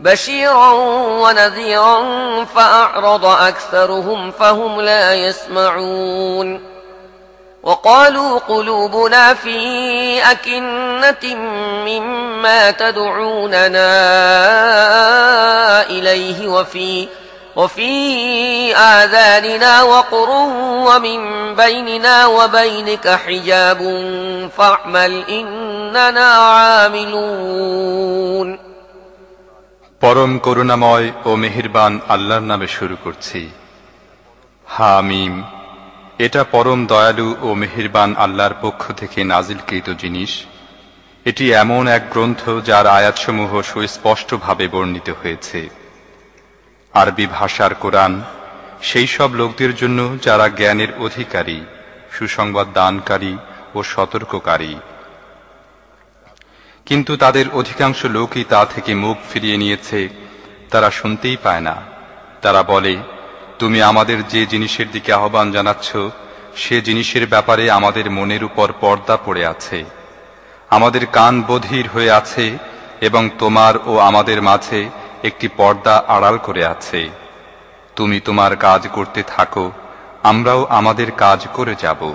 بشيرا ونذيرا فأعرض أكثرهم فهم لا يسمعون. وقالوا قلوبنا في أكنة مما تدعوننا إليه وفي وفي آذاننا وقر ومن بيننا وبينك حجاب فاعمل إننا عاملون. পরম করুণাময় ও মেহেরবান আল্লাহর নামে শুরু করছি। হামিম এটা পরম দয়ালু ও মেহেরবান আল্লাহর পক্ষ থেকে নাজিলকৃত জিনিস। এটি এমন এক গ্রন্থ যার আয়াতসমূহ সুস্পষ্টভাবে বর্ণিত হয়েছে। আরবি ভাষার কোরআন, সেই সব লোকদের জন্য যারা জ্ঞানের অধিকারী, সুসংবাদ দানকারী ও সতর্ককারী কিন্তু তাদের অধিকাংশ লোকই তা থেকে মুখ ফিরিয়ে নিয়েছে। তারা শুনতেই পায় না। তারা বলে, তুমি আমাদের যে জিনিসের দিকে আহ্বান জানাচ্ছ, সে জিনিসের ব্যাপারে আমাদের মনের উপর পর্দা পড়ে আছে। আমাদের কান বধির হয়ে আছে এবং তোমার ও আমাদের মাঝে একটি পর্দা আড়াল করে আছে। তুমি তোমার কাজ করতে থাকো, আমরাও আমাদের কাজ করে যাব।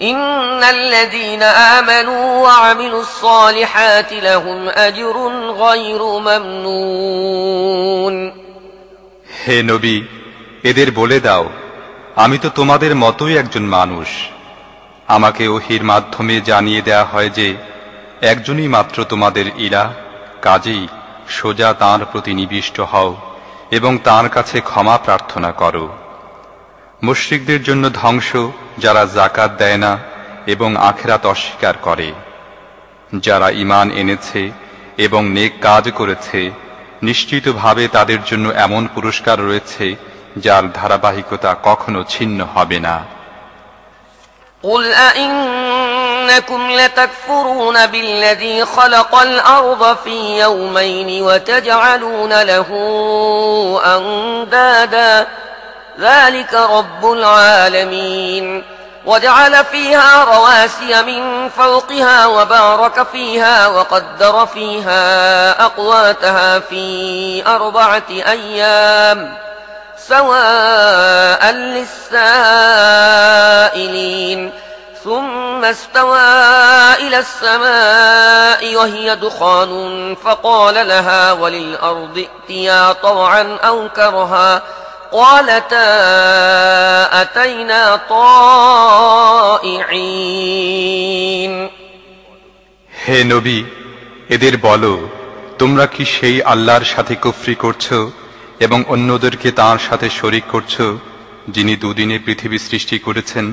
إن الذين آمنوا وعملوا الصالحات لهم أجر غير ممنون হে নবী এদের বলে দাও আমি তো তোমাদের মতোই একজন মানুষ আমাকে ওহির মাধ্যমে জানিয়ে দেয়া হয় যে একজনই মাত্র তোমাদের ইলা কাজেই সোজা তাঁর প্রতি নিবিষ্ট হও এবং তাঁর কাছে ক্ষমা প্রার্থনা করো মুশ্রিকদের জন্য ধ্বংস যারা জাকাত দেয় না এবং আখেরাত অস্বীকার করে যারা ইমান এনেছে এবং নেক কাজ করেছে নিশ্চিতভাবে তাদের জন্য এমন পুরস্কার রয়েছে যার ধারাবাহিকতা কখনো ছিন্ন হবে না قل أئنكم لتكفرون بالذي خلق الأرض في يومين وتجعلون له أندادا ذلك رب العالمين. وجعل فيها رواسي من فوقها وبارك فيها وقدر فيها أقواتها في أربعة أيام. سواء للسائلين. ثم استوى إلى السماء وهي دخان فقال لها وللأرض ائتيا طوعا أو كرها. قالتا أتينا طائعين হে নবী এদের বলো তোমরা কি সেই আল্লাহর সাথে কুফরি করছো এবং অন্যদেরকে তার সাথে শরিক করছো যিনি দুদিনে পৃথিবী সৃষ্টি করেছেন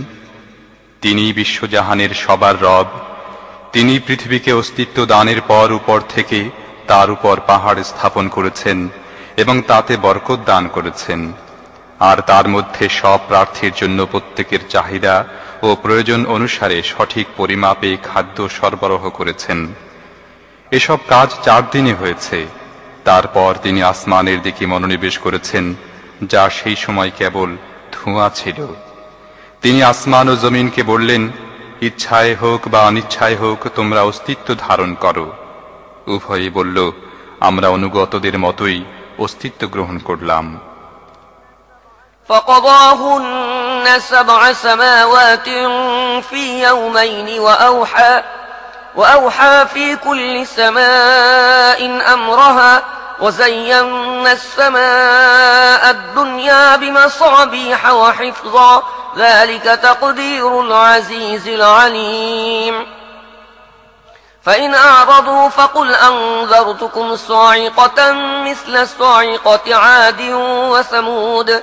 তিনি বিশ্বজাহানের সবার রব তিনি পৃথিবীকে অস্তিত্ব দানের পর উপর থেকে তার উপর পাহাড় স্থাপন করেছেন এবং তাতে বরকত দান করেছেন আর তার মধ্যে সব প্রার্থীর জন্য প্রত্যেকের চাহিদা ও প্রয়োজন অনুসারে সঠিক পরিমাপে খাদ্য সরবরাহ করেছেন। এসব কাজ চার দিনে হয়েছে। তারপর তিনি আসমানের দিকে মনোনিবেশ করেছেন, যা সেই সময় কেবল ধোঁয়া ছিল। তিনি আসমান ও জমিনকে বললেন, ইচ্ছায় হোক বা অনিচ্ছায় হোক, তোমরা অস্তিত্ব ধারণ করো। উভয়ে বলল, আমরা অনুগতদের মতোই অস্তিত্ব গ্রহণ করলাম। فقضاهن سبع سماوات في يومين وأوحى وأوحى في كل سماء أمرها وزينا السماء الدنيا بمصابيح وحفظا ذلك تقدير العزيز العليم. فإن أعرضوا فقل أنذرتكم صاعقة مثل صاعقة عاد وثمود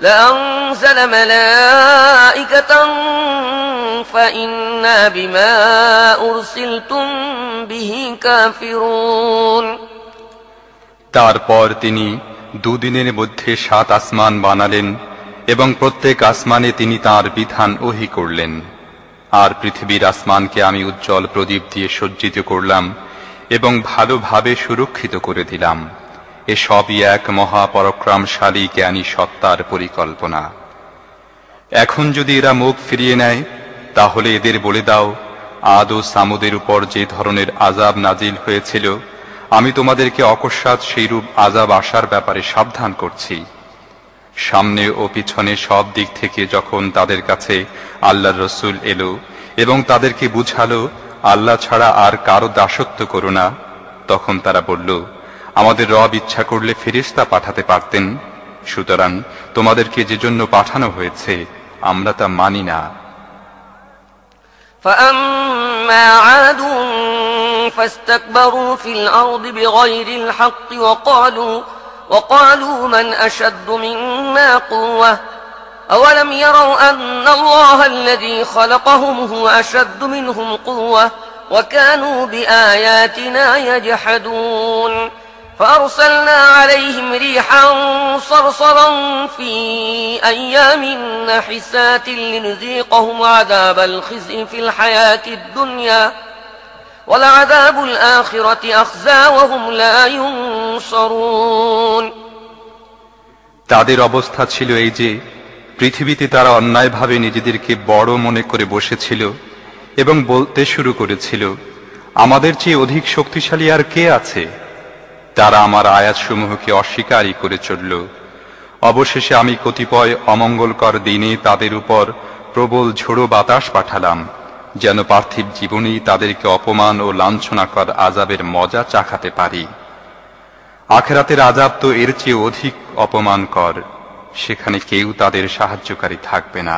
لأنزل ملائكة فإنا بما أرسلتم به كافرون তারপর তিনি দুদিনের মধ্যে সাত আসমান বানালেন এবং প্রত্যেক আসমানে তিনি তার বিধান ওহি করলেন আর পৃথিবীর আসমানকে আমি উজ্জ্বল প্রদীপ দিয়ে সজ্জিত করলাম এবং ভালোভাবে সুরক্ষিত করে দিলাম এ সবই এক মহাপরাক্রমশালী জ্ঞানী সত্তার পরিকল্পনা। এখন যদি এরা মুখ ফিরিয়ে নেয়, তাহলে এদের বলে দাও, আদ ও সামুদের উপর যে ধরনের আজাব নাজিল হয়েছিল, আমি তোমাদেরকে অকস্মাৎ সেইরূপ আজাব আসার ব্যাপারে সাবধান করছি। সামনে ও পিছনে সব দিক থেকে যখন তাদের কাছে আল্লাহর রসুল এলো এবং তাদেরকে বুঝালো, আল্লাহ ছাড়া আর কারও দাসত্ব করো না, তখন তারা বলল আমাদের রব ইচ্ছা করলে ফেরিস্তা পাঠাতে পারতেন সুতরাং তোমাদেরকে যে জন্য পাঠানো হয়েছে আমরা তা মানি না فأما عاد فاستكبروا في الأرض بغير الحق وقالوا وقالوا من أشد منا قوة أولم يروا أن الله الذي خلقهم هو أشد منهم قوة وكانوا بآياتنا يجحدون فأرسلنا عليهم ريحا صرصرا في أيام نحسات لنذيقهم عذاب الخزي في الحياة الدنيا ولعذاب الآخرة أخزى وهم لا ينصرون তাদের অবস্থা ছিল এই যে পৃথিবীতে তারা অন্যায়ভাবে নিজেদেরকে বড় মনে করে বসেছিল এবং বলতে শুরু করেছিল আমাদের চেয়ে অধিক শক্তিশালী আর কে আছে তারা আমার আয়াতসমূহকে অস্বীকারই করে চলল। অবশেষে আমি কতিপয় অমঙ্গলকর দিনে তাদের উপর প্রবল ঝোড়ো বাতাস পাঠালাম, যেন পার্থিব জীবনেই তাদেরকে অপমান ও লাঞ্ছনাকর আজাবের মজা চাখাতে পারি। আখেরাতের আজাব তো এর চেয়ে অধিক অপমানকর, সেখানে কেউ তাদের সাহায্যকারী থাকবে না।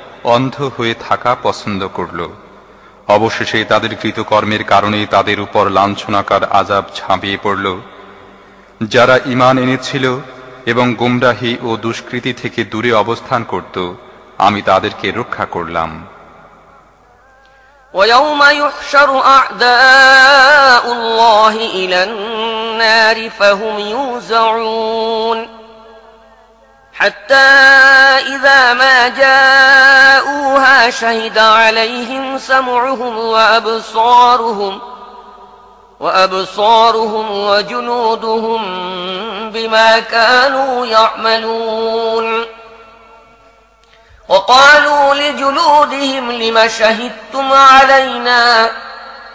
অন্ধ হয়ে থাকা পছন্দ করল অবশেষে তাদের কৃতকর্মের কারণে তাদের উপর লাঞ্ছনাকার আজাব ঝাঁপিয়ে পড়ল যারা ইমান এনেছিল এবং গুমরাহি ও দুষ্কৃতি থেকে দূরে অবস্থান করত আমি তাদেরকে রক্ষা করলাম ويوم يحشر أعداء الله إلى النار فهم يوزعون حتى إذا ما جاءوها شهد عليهم سمعهم وأبصارهم وأبصارهم وجنودهم بما كانوا يعملون وقالوا لجلودهم لم شهدتم علينا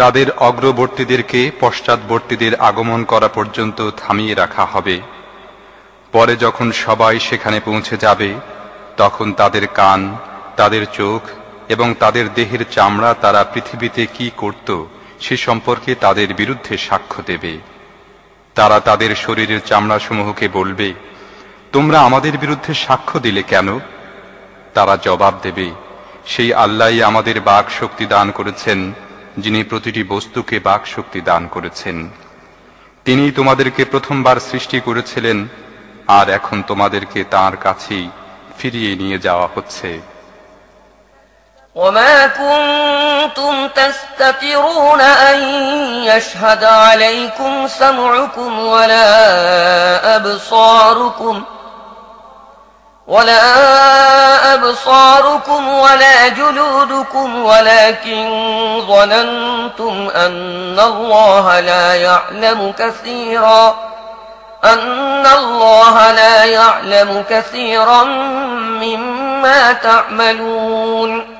তাদের অগ্রবর্তীদেরকে পশ্চাৎবর্তীদের আগমন করা পর্যন্ত থামিয়ে রাখা হবে। পরে যখন সবাই সেখানে পৌঁছে যাবে, তখন তাদের কান, তাদের চোখ এবং তাদের দেহের চামড়া তারা পৃথিবীতে কি করত সে সম্পর্কে তাদের বিরুদ্ধে সাক্ষ্য দেবে। তারা তাদের শরীরের চামড়াসমূহকে বলবে, তোমরা আমাদের বিরুদ্ধে সাক্ষ্য দিলে কেন? তারা জবাব দেবে, সেই আল্লাহই আমাদের বাক শক্তি দান করেছেন যিনি প্রতিটি বস্তুকে বাক শক্তি দান করেছেন তিনি তোমাদেরকে প্রথমবার সৃষ্টি করেছিলেন আর এখন তোমাদেরকে তার কাছেই ফিরিয়ে নিয়ে যাওয়া হচ্ছে وما كنتم تستترون أن يشهد عليكم سمعكم ولا أبصاركم ولا أبصاركم ولا جلودكم ولكن ظننتم أن الله لا يعلم كثيرا أن الله لا يعلم كثيرا مما تعملون.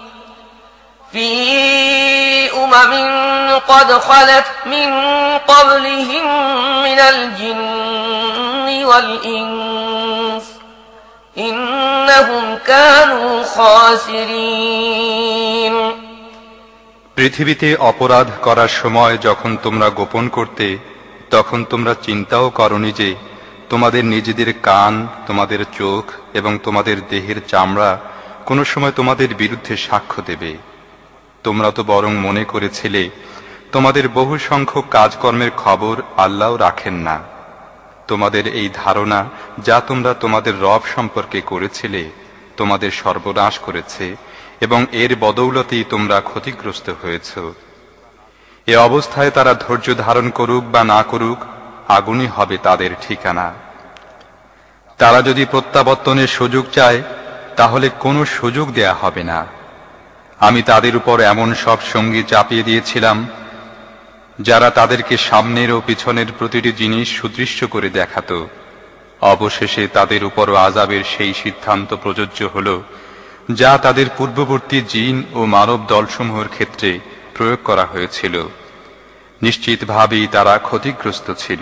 في أمم قد خلت من قبلهم من الجن والإنس إنهم كانوا خاسرين পৃথিবীতে অপরাধ করার সময় যখন তোমরা গোপন করতে তখন তোমরা চিন্তাও করনি যে তোমাদের নিজেদের কান তোমাদের চোখ এবং তোমাদের দেহের চামড়া কোনো সময় তোমাদের বিরুদ্ধে সাক্ষ্য দেবে তোমরা তো বরং মনে করেছিলে, তোমাদের বহু সংখ্যক কাজকর্মের খবর আল্লাহ রাখেন না। তোমাদের এই ধারণা যা তোমরা তোমাদের রব সম্পর্কে করেছিলে, তোমাদের সর্বনাশ করেছে এবং এর বদৌলতেই তোমরা ক্ষতিগ্রস্ত হয়েছ। এ অবস্থায় তারা ধৈর্য ধারণ করুক বা না করুক, আগুনই হবে তাদের ঠিকানা। তারা যদি প্রত্যাবর্তনের সুযোগ চায়, তাহলে কোনো সুযোগ দেয়া হবে না। আমি তাদের উপর এমন সব সঙ্গী চাপিয়ে দিয়েছিলাম, যারা তাদেরকে সামনের ও পিছনের প্রতিটি জিনিস সুদৃশ্য করে দেখাত। অবশেষে তাদের উপরও আজাবের সেই সিদ্ধান্ত প্রযোজ্য হল, যা তাদের পূর্ববর্তী জিন ও মানব দলসমূহের ক্ষেত্রে প্রয়োগ করা হয়েছিল। নিশ্চিতভাবেই তারা ক্ষতিগ্রস্ত ছিল।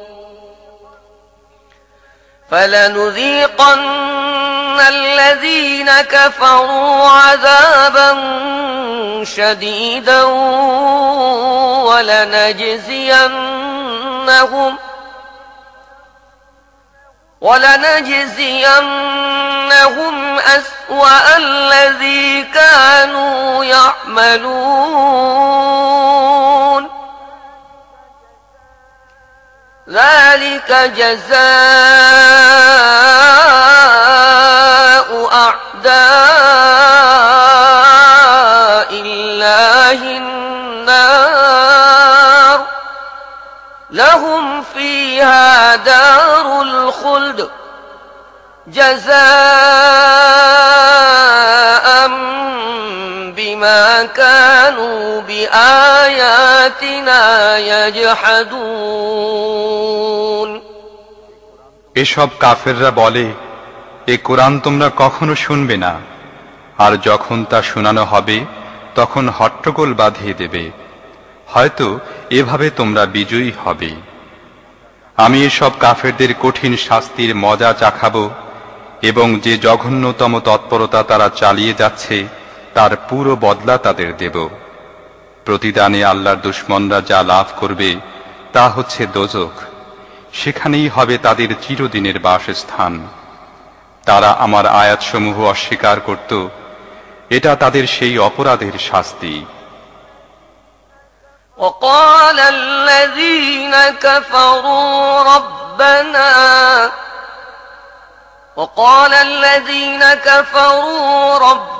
فلنذيقن الذين كفروا عذابا شديدا ولنجزينهم ولنجزينهم أسوأ الذي كانوا يعملون ذلك جزاء أعداء الله النار. لهم فيها دار الخلد جزاء بما كانوا بآياتنا يجحدون এসব কাফেররা বলে এ কোরআন তোমরা কখনো শুনবে না আর যখন তা শোনানো হবে তখন হট্টগোল বাঁধিয়ে দেবে হয়তো এভাবে তোমরা বিজয়ী হবে আমি এসব কাফেরদের কঠিন শাস্তির মজা চাখাবো এবং যে জঘন্যতম তৎপরতা তারা চালিয়ে যাচ্ছে তার পুরো বদলা তাদের দেব প্রতিদানে আল্লাহর দুশ্মনরা যা লাভ করবে তা হচ্ছে দোজক সেখানেই হবে তাদের চিরদিনের বাসস্থান তারা আমার আয়াতসমূহ অস্বীকার করত এটা তাদের সেই অপরাধের শাস্তি وقال الذين كفروا ربنا وقال الذين كفروا ربنا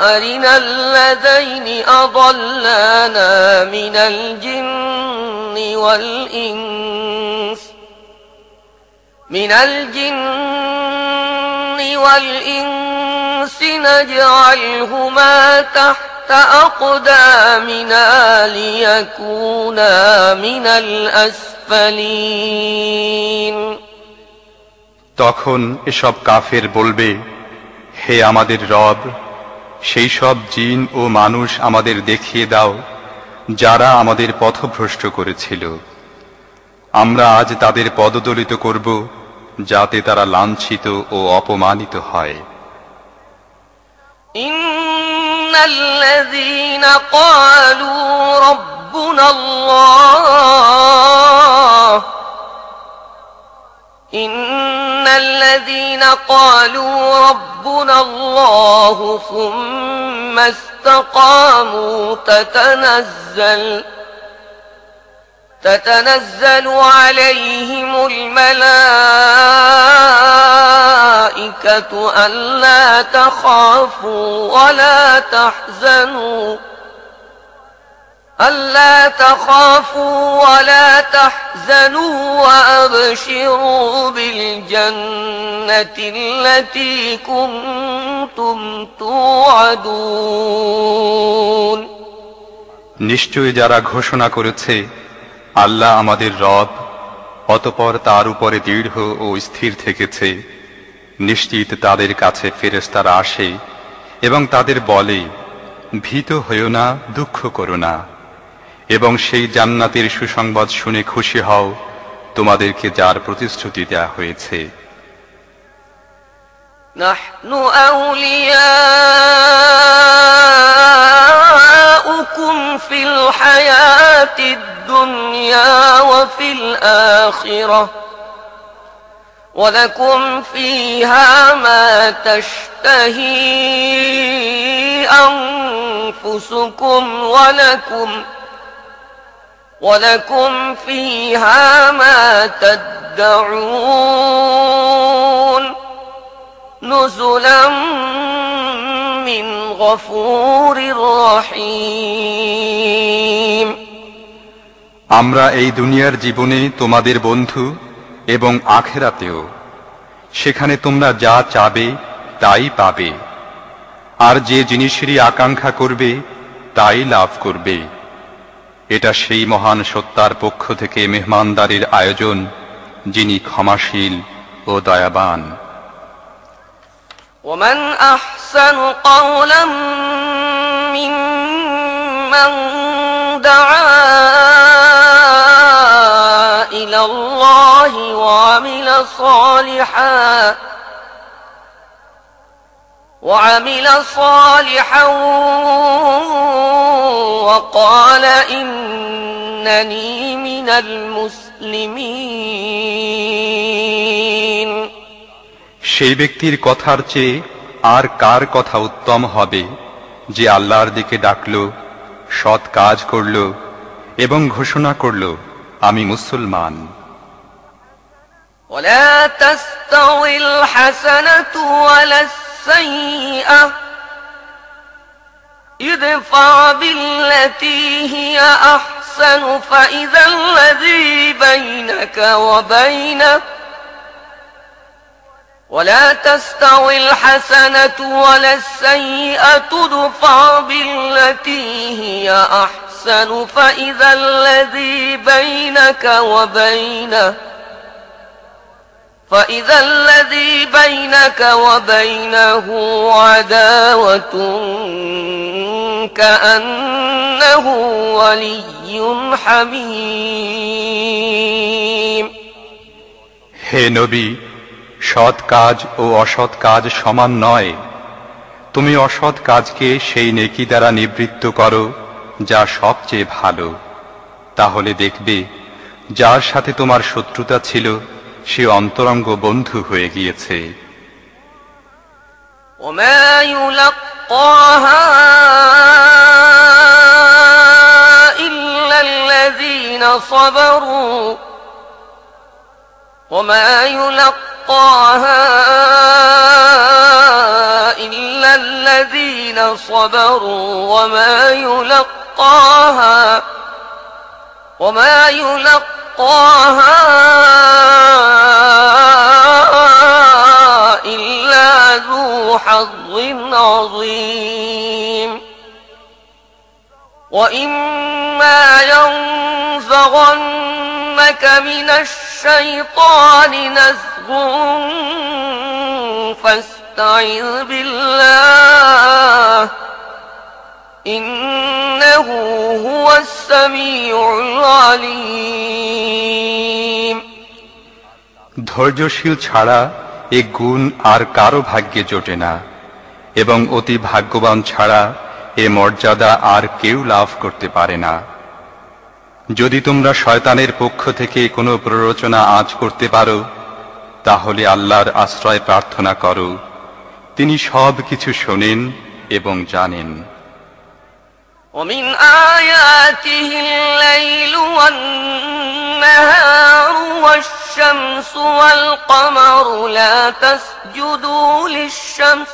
أرنا الذين أضلانا من الجن والإنس من الجن والإنس نجعلهما تحت أقدامنا ليكونا من الأسفلين তখন এসব কাফের বলবে হে আমাদের রব সেই সব জিন ও মানুষ আমাদের দেখিয়ে দাও যারা আমাদের পথভ্রষ্ট করেছিল আমরা আজ তাদের পদদলিত করব যাতে তারা লাঞ্ছিত ও অপমানিত হয় إن الذين قالوا ربنا الله إن الذين قالوا ربنا الله ثم استقاموا تتنزل تتنزل عليهم الملائكة ألا تخافوا ولا تحزنوا ألا تخافوا ولا تحزنوا وأبشروا بالجنة التي كنتم توعدون নিশ্চয় যারা ঘোষণা করেছে আল্লাহ আমাদের রব অতপর তার উপরে দৃঢ় ও স্থির থেকেছে নিশ্চিত তাদের কাছে ফেরেস্তারা আসে এবং তাদের বলে ভীত হইও না দুঃখ করো না এবং সেই জান্নাতের সুসংবাদ শুনে খুশি হও তোমাদেরকে যার প্রতিশ্রুতি দেয়া হয়েছে نحن أولياؤكم في الحياة الدنيا وفي الآخرة ولكم فيها ما تشتهي أنفسكم ولكم ولكم فيها ما تدعون نزلا من غفور رحيم আমরা এই দুনিয়ার জীবনে তোমাদের বন্ধু এবং আখেরাতেও সেখানে তোমরা যা চাবে তাই পাবে আর যে জিনিসেরই আকাঙ্ক্ষা করবে তাই লাভ করবে এটা সেই মহান সত্তার পক্ষ থেকে মেহমানদারির আয়োজন যিনি ক্ষমাশীল ও দয়াবান ومن أحسن قولا ممن دعا إلى الله وعمل صالحا وعمل صالحا وقال إنني من المسلمين সেই ব্যক্তির কথার চেয়ে আর কার কথা উত্তম হবে যে আল্লাহর দিকে ডাকল সৎ কাজ করল এবং ঘোষণা করল আমি মুসলমান ولا تستوي الحسنة ولا السيئة ادفع بالتي هي أحسن فإذا الذي بينك وبينه ولا تستوي الحسنة ولا السيئة ادفع بالتي هي أحسن فإذا الذي بينك وبينه فإذا الذي بينك وبينه عداوة كأنه ولي حميم হে নবী সৎ কাজ ও অসৎ কাজ সমান নয় তুমি অসৎ কাজকে সেই নেকি দ্বারা নিবৃত্ত করো যা সবচেয়ে ভালো তাহলে দেখবে যার সাথে তোমার শত্রুতা ছিল সে অন্তরঙ্গ বন্ধু হয়ে গিয়েছে وما يلقاها إلا الذين صبروا وما يلقاها إلا الذين صبروا وما يلقاها وما يلقاها ذو حظ عظيم وإما ينزغنك من الشيطان نزغ فاستعذ بالله إنه هو السميع العليم ধৈর্যশীল ছাড়া এ গুণ আর কারও ভাগ্যে জোটে না, এবং অতি ভাগ্যবান ছাড়া এ মর্যাদা আর কেউ লাভ করতে পারে না। যদি তোমরা শয়তানের পক্ষ থেকে কোনো প্ররোচনা আজ করতে পারো, তাহলে আল্লাহর আশ্রয় প্রার্থনা করো। তিনি সব কিছু শোনেন এবং জানেন। ومن آياته الليل والنهار والشمس والقمر لا تسجدوا للشمس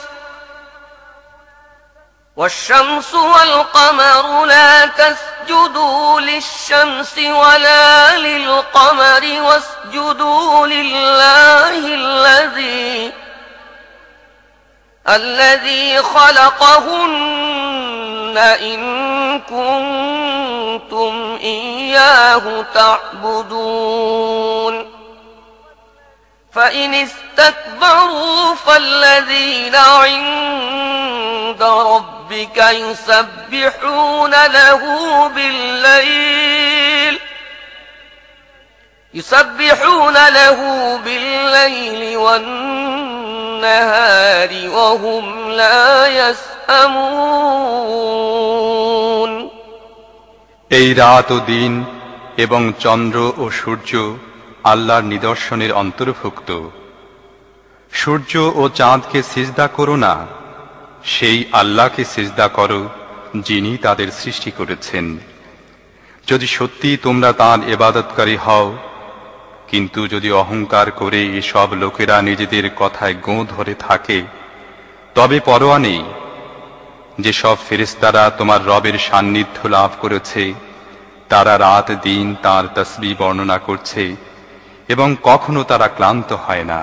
والشمس والقمر لا تسجدوا للشمس ولا للقمر واسجدوا لله الذي الذي خلقهن إن كنتم إياه تعبدون فإن استكبروا فالذين عند ربك يسبحون له بالليل يسبحون له بالليل والنهار وهم لا يسأمون এই রাত ও দিন এবং চন্দ্র ও সূর্য আল্লাহর নিদর্শনের অন্তর্ভুক্ত সূর্য ও চাঁদকে সিজদা করো না সেই আল্লাহকে সিজদা করো যিনি তাদের সৃষ্টি করেছেন যদি সত্যি তোমরা তাঁর এবাদতকারী হও কিন্তু যদি অহংকার করে এসব লোকেরা নিজেদের কথায় গোঁ ধরে থাকে তবে পরোয়া নেই যেসব ফেরেস্তারা তোমার রবের সান্নিধ্য লাভ করেছে তারা রাত দিন তার তসবি বর্ণনা করছে এবং কখনো তারা ক্লান্ত হয় না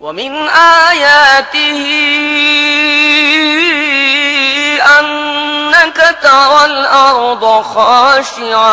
ومن آياته أنك ترى الأرض خاشعة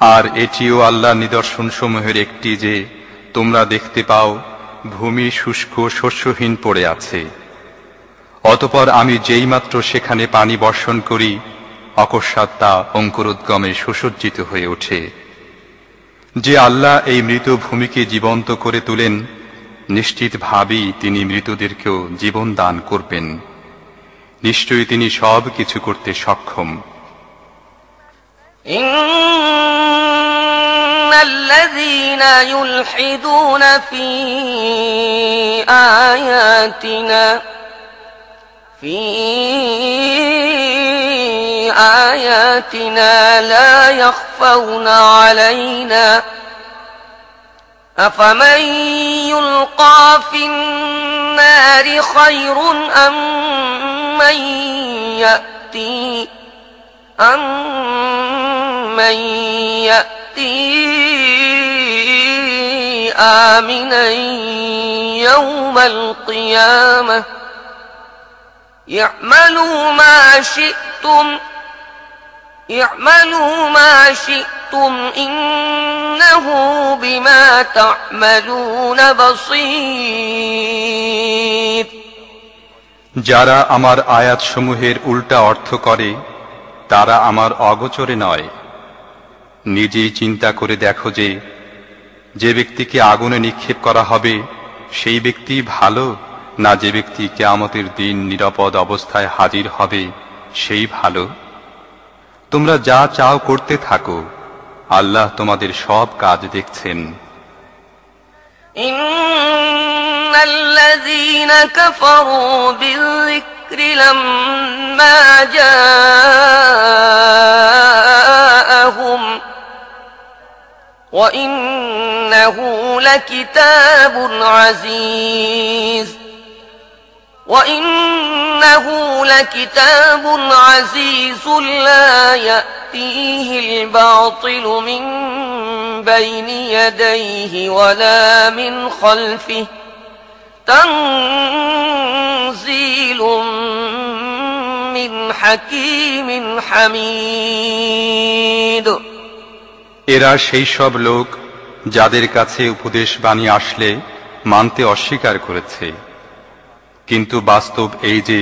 আর এটিও আল্লাহ নিদর্শনসমূহের একটি যে, তোমরা দেখতে পাও, ভূমি শুষ্ক শস্যহীন পড়ে আছে। অতপর আমি যেইমাত্র সেখানে পানি বর্ষণ করি, অকস্মাৎ তা অঙ্কুরোদ্গমে সুসজ্জিত হয়ে ওঠে। যে আল্লাহ এই মৃত ভূমিকে জীবন্ত করে তোলেন নিশ্চিত ভাবি তিনি মৃতদেরকেও জীবন দান করবেন নিশ্চয়ই তিনি সব কিছু করতে সক্ষম إن الذين يلحدون في آياتنا في آياتنا لا يخفون علينا أفمن يلقى في النار خير أم من يأتي أمن يأتي آمنا يوم القيامة اعملوا ما شئتم اعملوا ما شئتم إنه بما تعملون بصير যারা আমার আয়াতসমূহের উল্টা অর্থ করে তারা আমার অগোচরে নয় নিজেই চিন্তা করে দেখো যে যে ব্যক্তিকে আগুনে নিক্ষেপ করা হবে সেই ব্যক্তি ভালো না যে ব্যক্তি কেয়ামতের দিন নিরাপদ অবস্থায় হাজির হবে সেই ভালো তোমরা যা চাও করতে থাকো আল্লাহ তোমাদের সব কাজ দেখছেন إن الذين كفروا بالذكر لما جاءهم وإنه لكتاب عزيز وإنه لكتاب عزيز لا يأتيه الباطل من بين يديه ولا من خلفه تنزيل من حكيم حميد এরা সেই সব লোক যাদের কাছে উপদেশ বাণী আসলে মানতে অস্বীকার করেছে কিন্তু বাস্তব এই যে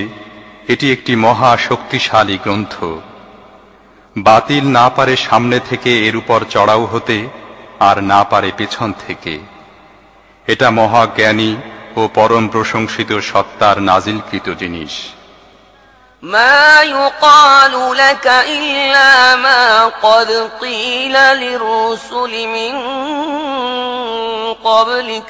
এটি একটি মহা শক্তিশালী গ্রন্থ বাতিল না পারে সামনে থেকে এর উপর চড়াও হতে আর না পারে পেছন থেকে এটা মহা জ্ঞানী ও পরম প্রশংসিত সত্তার নাজিলকৃত জিনিস ما يقال لك إلا ما قد قيل للرسل من قبلك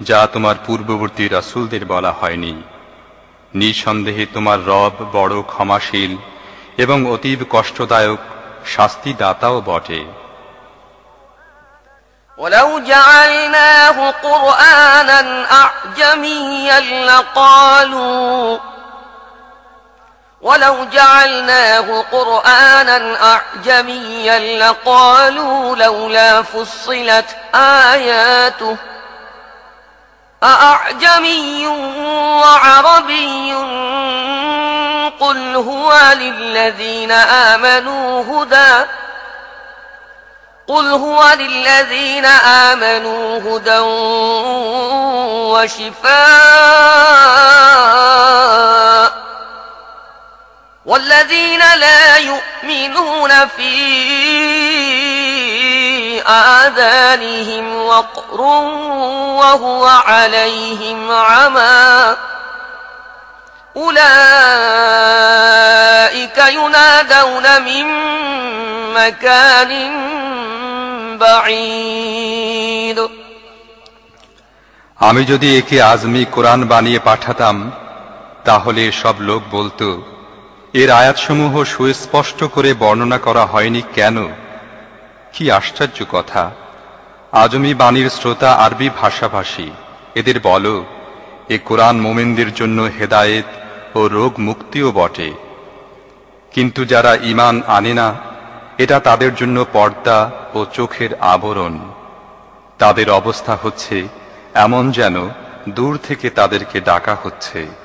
যা তোমার পূর্ববর্তী রাসূলদের বলা হয়নি নিঃসন্দেহে তোমার রব বড় ক্ষমাশীল এবং অতীব কষ্টদায়ক শাস্তিদাতাও বটে ولو جعلناه قرآنا أعجميا لقالوا ولو جعلناه قرآنا أعجميا لقالوا لولا فصلت آياته أأعجمي وعربي قل هو للذين آمنوا هدى قل هو للذين آمنوا هدى وشفاء والذين لا يؤمنون في آذانهم وقر وهو عليهم عمى أولئك ينادون من مكان بعيد আমি যদি একে আজমি কোরআন বানিয়ে পাঠাতাম তাহলে সব লোক বলতো এর আয়াতসমূহ সুস্পষ্ট করে বর্ণনা করা হয়নি কেন কি আশ্চর্য কথা। আজমি বাণীর শ্রোতা আরবি ভাষাভাষী। এদের বলো, এ কোরআন মোমেনদের জন্য হেদায়েত ও রোগ মুক্তিও বটে। কিন্তু যারা ইমান আনে না, এটা তাদের জন্য পর্দা ও চোখের আবরণ। তাদের অবস্থা হচ্ছে এমন যেন দূর থেকে তাদেরকে ডাকা হচ্ছে।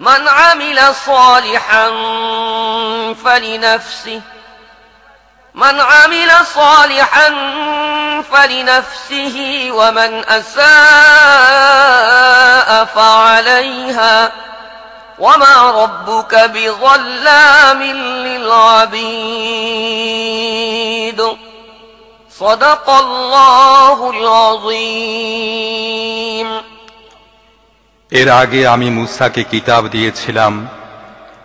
من عمل صالحا فلنفسه من عمل صالحا فلنفسه ومن أساء فعليها وما ربك بظلام للعبيد. صدق الله العظيم. এর আগে আমি মুসাকে কিতাব দিয়েছিলাম।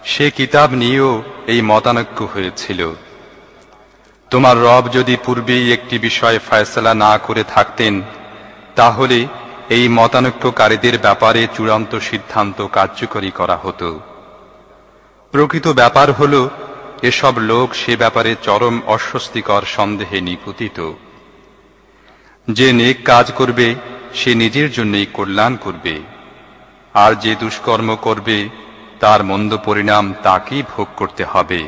সে কিতাব নিয়েও এই মতানৈক্য হয়েছিল। তোমার রব যদি পূর্বেই একটি বিষয়ে ফয়সলা না করে থাকতেন, তাহলে এই মতানৈক্যকারীদের ব্যাপারে চূড়ান্ত সিদ্ধান্ত কার্যকরী করা হতো। প্রকৃত ব্যাপার হল, এসব লোক সে ব্যাপারে চরম অস্বস্তিকর সন্দেহে নিপতিত। যে নেক কাজ করবে, সে নিজের জন্যই কল্যাণ করবে। আর যে দুষ্কর্ম করবে তার মন্দ পরিণাম তাকেই ভোগ করতে হবে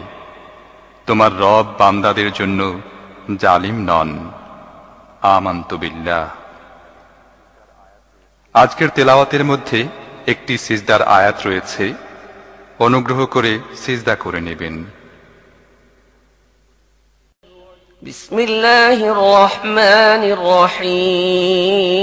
তোমার রব বান্দাদের জন্য জালিম নন আমান্ত বিল্লাহ আজকের তেলাওয়াতের মধ্যে একটি সিজদার আয়াত রয়েছে অনুগ্রহ করে সিজদা করে নেবেন بسم الله الرحمن الرحيم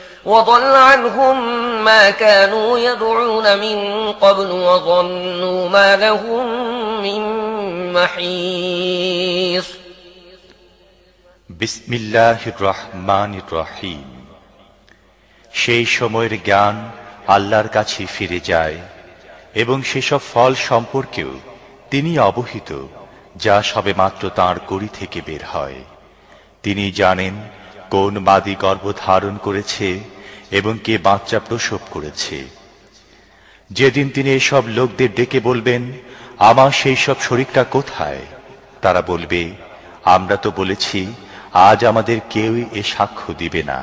وضل عنهم ما كانوا يدعون من قبل وظنوا ما لهم من محيص বিসমিল্লাহ রহমান রহিম সেই সময়ের জ্ঞান আল্লাহর কাছে ফিরে যায় এবং সেসব ফল সম্পর্কেও তিনি অবহিত যা সবেমাত্র তাঁর কড়ি থেকে বের হয় তিনি জানেন কোন মাদি গর্ভ ধারণ করেছে এবং কে বাচ্চা প্রসব করেছে। যেদিন তিনি এসব লোকদের ডেকে বলবেন, আমার সেই সব শরীরটা কোথায়? তারা বলবে, আমরা তো বলেছি, আজ আমাদের কেউই এ সাক্ষ্য দিবে না।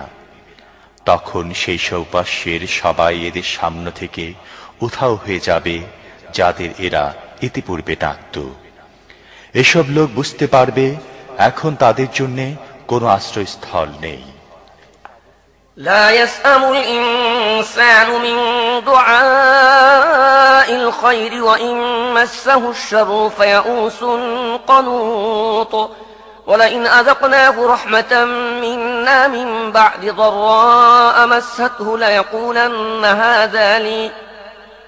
তখন সেই সৌপাস্যের সবাই এদের সামনে থেকে উধাও হয়ে যাবে, যাদের এরা ইতিপূর্বে ডাকত। এসব লোক বুঝতে পারবে, এখন তাদের জন্য কোনো আশ্রয়স্থল নেই لا يسأم الإنسان من دعاء الخير وإن مسه الشر فيئوس قنوط ولئن أذقناه رحمة منا من بعد ضراء مسته ليقولن هذا لي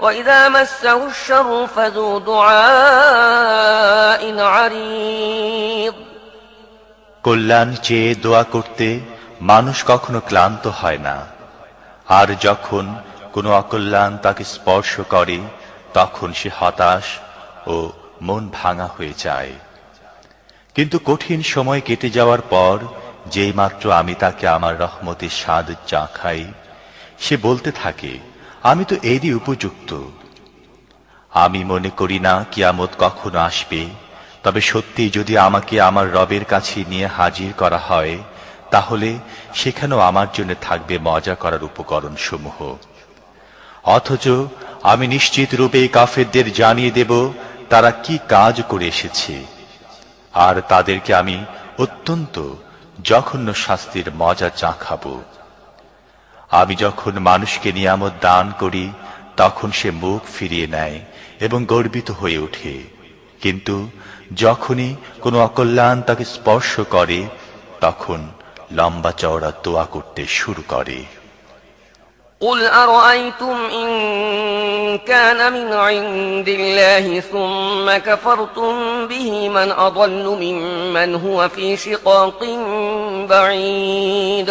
وإذا مسه الشر فذو دعاء عريض কল্যাণ চেয়ে দোয়া করতে মানুষ কখনো ক্লান্ত হয় না আর যখন কোনো অকল্যাণ তাকে স্পর্শ করে তখন সে হতাশ ও মন ভাঙা হয়ে যায় কিন্তু কঠিন সময় কেটে যাওয়ার পর যেই মাত্র আমি তাকে আমার রহমতের স্বাদ চা খাই সে বলতে থাকে আমি তো এরই উপযুক্ত। আমি মনে করি না কিয়ামত কখনো আসবে, তবে সত্যি যদি আমাকে আমার রবের কাছে নিয়ে হাজির করা হয়, তাহলে সেখানেও আমার জন্য থাকবে মজা করার উপকরণ সমূহ অথচ আমি নিশ্চিত রূপে কাফেরদের জানিয়ে দেব, তারা কি কাজ করে এসেছে। আর তাদেরকে আমি অত্যন্ত জঘন্য শাস্তির মজা চা খাব আমি যখন মানুষকে নিয়ামত দান করি তখন সে মুখ ফিরিয়ে নেয় এবং গর্বিত হয়ে ওঠে কিন্তু যখনই কোনো অকল্যাণ তাকে স্পর্শ করে তখন লম্বা চওড়া তোয়া করতে শুরু করে قل أرأيتم إن كان من عند الله ثم كفرتم به من أضل ممن هو في شقاق بعيد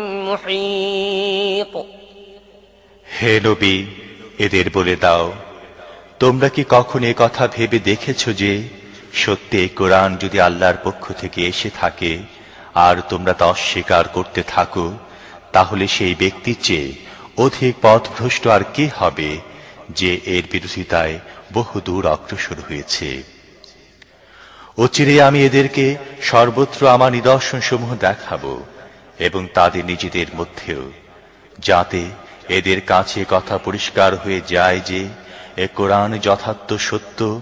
محيط হে নবী এদের বলে দাও তোমরা কি কখন এ কথা ভেবে দেখেছ যে সত্যি এই কোরআন যদি আল্লাহর পক্ষ থেকে এসে থাকে আর তোমরা তা অস্বীকার করতে থাকো তাহলে সেই ব্যক্তির চেয়ে অধিক পথভ্রষ্ট আর কে হবে যে এর বিরোধিতায় বহু দূর অগ্রসর হয়েছে অচিরে আমি এদেরকে সর্বত্র আমার নিদর্শন সমূহ দেখাবো এবং তাদের নিজেদের মধ্যেও, যাতে এদের কাছে কথা পরিষ্কার হয়ে যায় যে, এ কোরআন যথার্থ সত্য।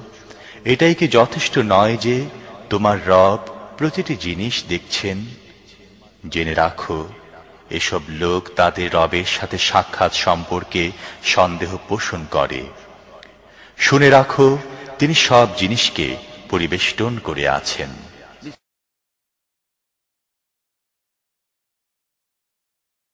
এটাই কি যথেষ্ট নয় যে, তোমার রব প্রতিটি জিনিস দেখছেন? জেনে রাখো, এসব লোক তাদের রবের সাথে সাক্ষাৎ সম্পর্কে সন্দেহ পোষণ করে। শুনে রাখো, তিনি সব জিনিসকে পরিবেষ্টন করে আছেন।